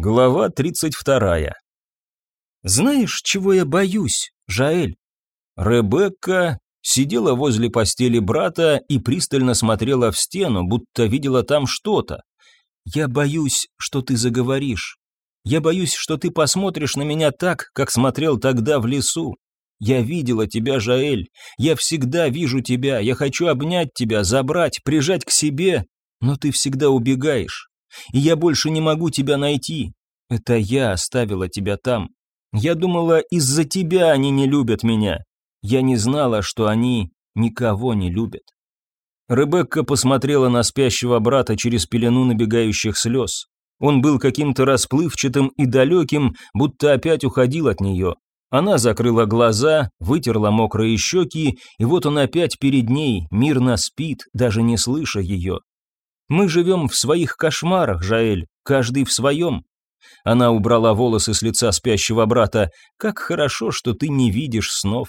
Глава 32. «Знаешь, чего я боюсь, Жаэль?» Ребекка сидела возле постели брата и пристально смотрела в стену, будто видела там что-то. «Я боюсь, что ты заговоришь. Я боюсь, что ты посмотришь на меня так, как смотрел тогда в лесу. Я видела тебя, Жаэль. Я всегда вижу тебя. Я хочу обнять тебя, забрать, прижать к себе, но ты всегда убегаешь и я больше не могу тебя найти. Это я оставила тебя там. Я думала, из-за тебя они не любят меня. Я не знала, что они никого не любят. Ребекка посмотрела на спящего брата через пелену набегающих слез. Он был каким-то расплывчатым и далеким, будто опять уходил от нее. Она закрыла глаза, вытерла мокрые щеки, и вот он опять перед ней, мирно спит, даже не слыша ее. Мы живем в своих кошмарах, Жаэль, каждый в своем. Она убрала волосы с лица спящего брата. Как хорошо, что ты не видишь снов.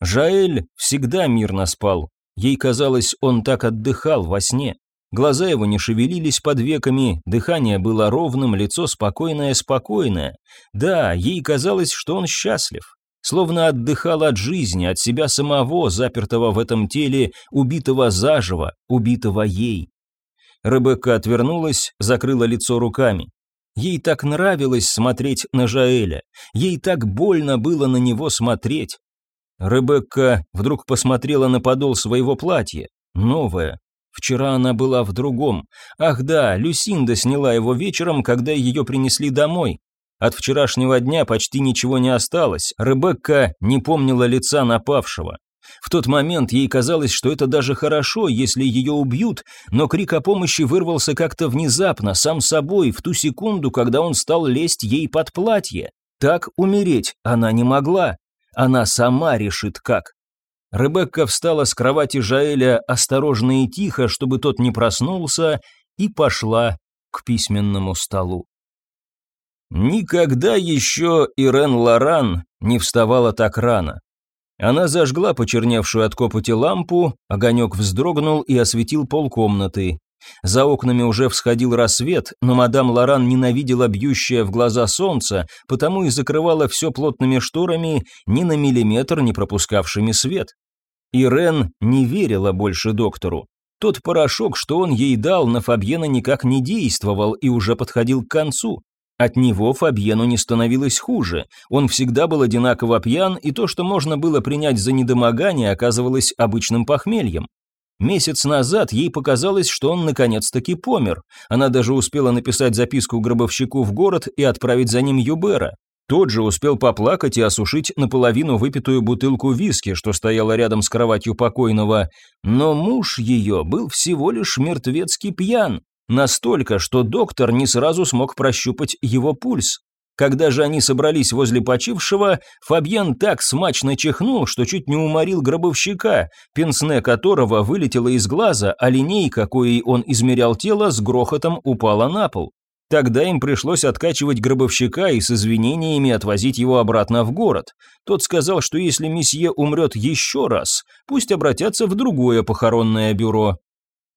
Жаэль всегда мирно спал. Ей казалось, он так отдыхал во сне. Глаза его не шевелились под веками, дыхание было ровным, лицо спокойное-спокойное. Да, ей казалось, что он счастлив. Словно отдыхал от жизни, от себя самого, запертого в этом теле, убитого заживо, убитого ей. Ребекка отвернулась, закрыла лицо руками. Ей так нравилось смотреть на Жаэля, ей так больно было на него смотреть. Ребекка вдруг посмотрела на подол своего платья, новое. Вчера она была в другом. Ах да, Люсинда сняла его вечером, когда ее принесли домой. От вчерашнего дня почти ничего не осталось. Ребекка не помнила лица напавшего. В тот момент ей казалось, что это даже хорошо, если ее убьют, но крик о помощи вырвался как-то внезапно, сам собой, в ту секунду, когда он стал лезть ей под платье. Так умереть она не могла. Она сама решит как. Ребекка встала с кровати Жаэля осторожно и тихо, чтобы тот не проснулся, и пошла к письменному столу. Никогда еще Ирен Лоран не вставала так рано. Она зажгла почерневшую от копоти лампу, огонек вздрогнул и осветил полкомнаты. За окнами уже всходил рассвет, но мадам Лоран ненавидела бьющее в глаза солнце, потому и закрывала все плотными шторами, ни на миллиметр не пропускавшими свет. Ирен не верила больше доктору. Тот порошок, что он ей дал, на Фабьена никак не действовал и уже подходил к концу. От него Фабьену не становилось хуже. Он всегда был одинаково пьян, и то, что можно было принять за недомогание, оказывалось обычным похмельем. Месяц назад ей показалось, что он наконец-таки помер. Она даже успела написать записку гробовщику в город и отправить за ним Юбера. Тот же успел поплакать и осушить наполовину выпитую бутылку виски, что стояла рядом с кроватью покойного. Но муж ее был всего лишь мертвецкий пьян. Настолько, что доктор не сразу смог прощупать его пульс. Когда же они собрались возле почившего, Фабьен так смачно чихнул, что чуть не уморил гробовщика, пенсне которого вылетело из глаза, а линейка, коей он измерял тело, с грохотом упала на пол. Тогда им пришлось откачивать гробовщика и с извинениями отвозить его обратно в город. Тот сказал, что если месье умрет еще раз, пусть обратятся в другое похоронное бюро.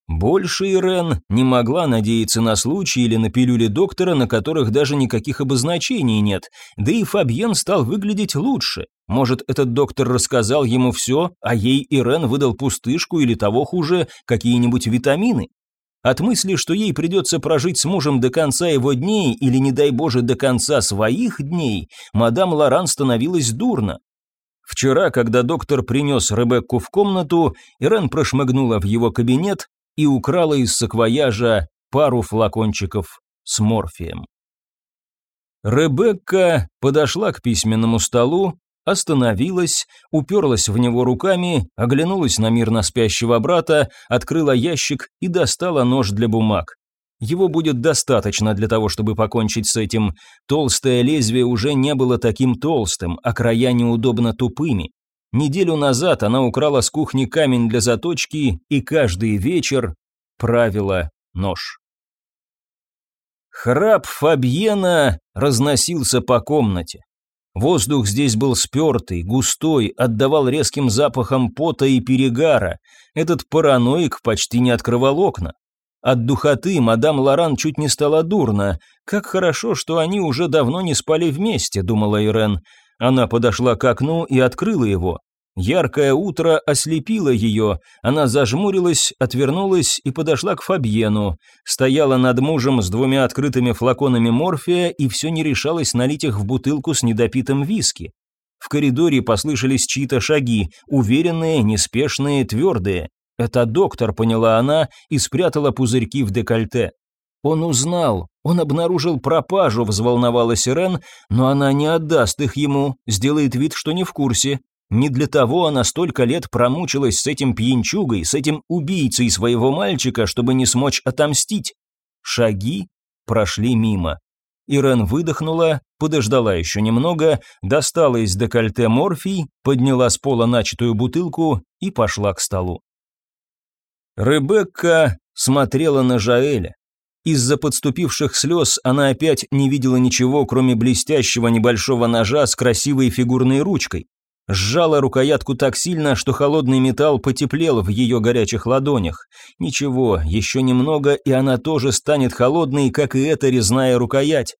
Больше Ирен не могла надеяться на случай или на пилюли доктора, на которых даже никаких обозначений нет, да и Фабьен стал выглядеть лучше. Может, этот доктор рассказал ему все, а ей Ирен выдал пустышку или того хуже, какие-нибудь витамины? От мысли, что ей придется прожить с мужем до конца его дней или, не дай боже, до конца своих дней, мадам Лоран становилась дурно. Вчера, когда доктор принес Ребекку в комнату, Ирен прошмыгнула в его кабинет, и украла из саквояжа пару флакончиков с морфием. Ребекка подошла к письменному столу, остановилась, уперлась в него руками, оглянулась на мирно спящего брата, открыла ящик и достала нож для бумаг. Его будет достаточно для того, чтобы покончить с этим. Толстое лезвие уже не было таким толстым, а края неудобно тупыми. Неделю назад она украла с кухни камень для заточки и каждый вечер правила нож. Храп Фабьена разносился по комнате. Воздух здесь был спертый, густой, отдавал резким запахом пота и перегара. Этот параноик почти не открывал окна. От духоты мадам Лоран чуть не стала дурно. Как хорошо, что они уже давно не спали вместе, думала Ирен. Она подошла к окну и открыла его. Яркое утро ослепило ее, она зажмурилась, отвернулась и подошла к Фабьену. Стояла над мужем с двумя открытыми флаконами морфия и все не решалась налить их в бутылку с недопитым виски. В коридоре послышались чьи-то шаги, уверенные, неспешные, твердые. «Это доктор», — поняла она и спрятала пузырьки в декольте. «Он узнал, он обнаружил пропажу», — взволновалась Ирен, «но она не отдаст их ему, сделает вид, что не в курсе. Не для того она столько лет промучилась с этим пьянчугой, с этим убийцей своего мальчика, чтобы не смочь отомстить». Шаги прошли мимо. Ирен выдохнула, подождала еще немного, достала из декольте морфий, подняла с пола начатую бутылку и пошла к столу. Ребекка смотрела на Жаэля. Из-за подступивших слез она опять не видела ничего, кроме блестящего небольшого ножа с красивой фигурной ручкой. Сжала рукоятку так сильно, что холодный металл потеплел в ее горячих ладонях. Ничего, еще немного, и она тоже станет холодной, как и эта резная рукоять.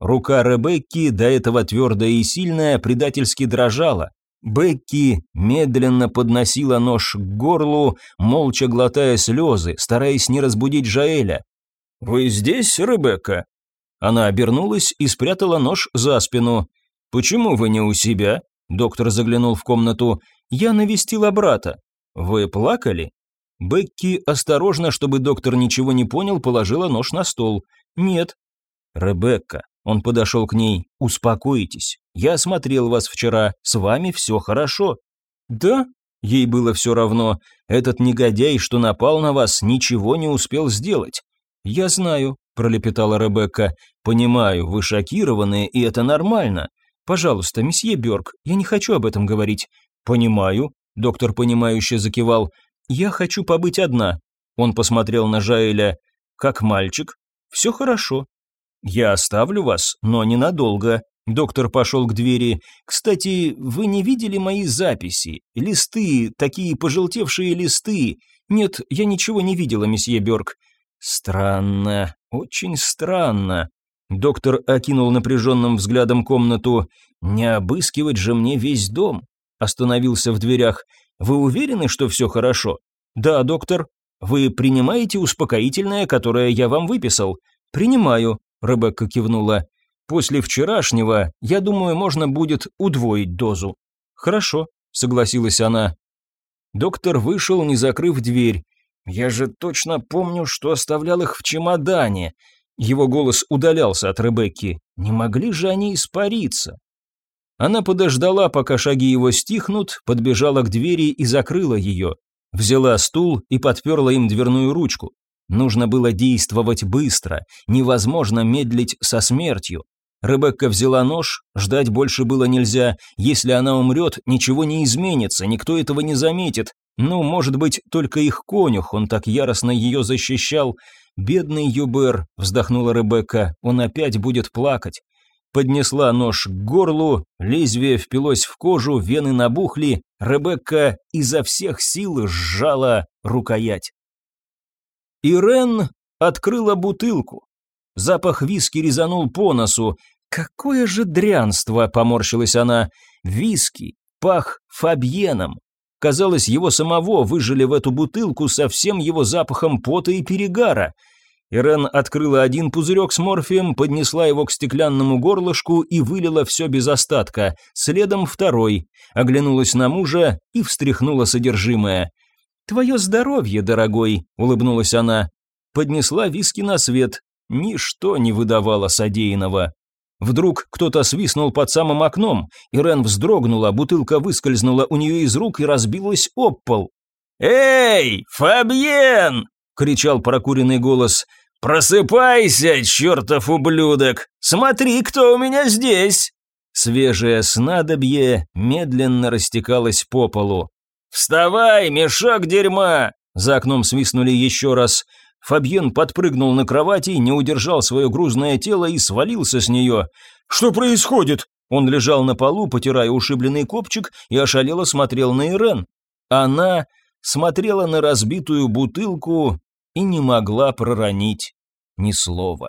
Рука Ребекки, до этого твердая и сильная, предательски дрожала. Бекки медленно подносила нож к горлу, молча глотая слезы, стараясь не разбудить Жаэля. «Вы здесь, Ребекка?» Она обернулась и спрятала нож за спину. «Почему вы не у себя?» Доктор заглянул в комнату. «Я навестила брата». «Вы плакали?» Бекки осторожно, чтобы доктор ничего не понял, положила нож на стол. «Нет». «Ребекка, он подошел к ней. «Успокойтесь. Я осмотрел вас вчера. С вами все хорошо». «Да?» Ей было все равно. Этот негодяй, что напал на вас, ничего не успел сделать. «Я знаю», – пролепетала Ребекка. «Понимаю, вы шокированы, и это нормально. Пожалуйста, месье Бёрк, я не хочу об этом говорить». «Понимаю», – доктор понимающе закивал. «Я хочу побыть одна». Он посмотрел на Жаэля. «Как мальчик?» «Все хорошо. «Я оставлю вас, но ненадолго». Доктор пошел к двери. «Кстати, вы не видели мои записи? Листы, такие пожелтевшие листы. Нет, я ничего не видела, месье Бёрк». «Странно, очень странно». Доктор окинул напряженным взглядом комнату. «Не обыскивать же мне весь дом». Остановился в дверях. «Вы уверены, что все хорошо?» «Да, доктор». «Вы принимаете успокоительное, которое я вам выписал?» «Принимаю», Ребекка кивнула. «После вчерашнего, я думаю, можно будет удвоить дозу». «Хорошо», — согласилась она. Доктор вышел, не закрыв дверь. «Я же точно помню, что оставлял их в чемодане». Его голос удалялся от Ребекки. «Не могли же они испариться?» Она подождала, пока шаги его стихнут, подбежала к двери и закрыла ее. Взяла стул и подперла им дверную ручку. Нужно было действовать быстро, невозможно медлить со смертью. Ребекка взяла нож, ждать больше было нельзя. Если она умрет, ничего не изменится, никто этого не заметит. Ну, может быть, только их конюх, он так яростно ее защищал. «Бедный Юбер», — вздохнула Ребекка, — «он опять будет плакать». Поднесла нож к горлу, лезвие впилось в кожу, вены набухли, Ребекка изо всех сил сжала рукоять. Ирен открыла бутылку. Запах виски резанул по носу. «Какое же дрянство!» – поморщилась она. «Виски пах Фабьеном. Казалось, его самого выжили в эту бутылку со всем его запахом пота и перегара. Ирен открыла один пузырек с морфием, поднесла его к стеклянному горлышку и вылила все без остатка, следом второй, оглянулась на мужа и встряхнула содержимое. «Твое здоровье, дорогой», — улыбнулась она. Поднесла виски на свет. Ничто не выдавало содеянного. Вдруг кто-то свистнул под самым окном. Ирен вздрогнула, бутылка выскользнула у нее из рук и разбилась об пол. «Эй, Фабьен!» — кричал прокуренный голос. «Просыпайся, чертов ублюдок! Смотри, кто у меня здесь!» Свежее снадобье медленно растекалось по полу. «Вставай, мешок дерьма!» За окном свистнули еще раз. Фабьен подпрыгнул на кровати, не удержал свое грузное тело и свалился с нее. «Что происходит?» Он лежал на полу, потирая ушибленный копчик, и ошалело смотрел на Ирен. Она смотрела на разбитую бутылку и не могла проронить ни слова.